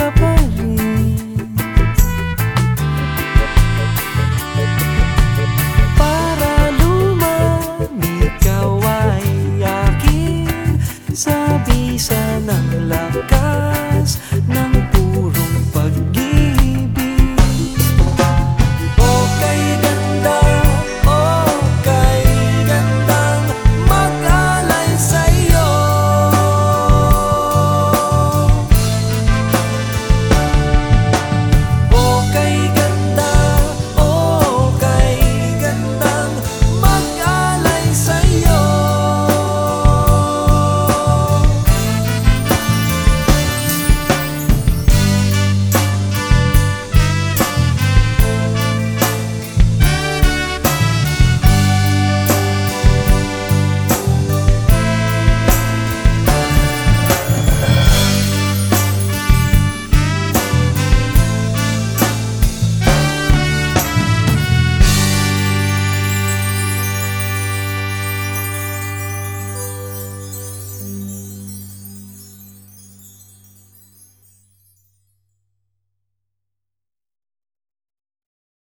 up.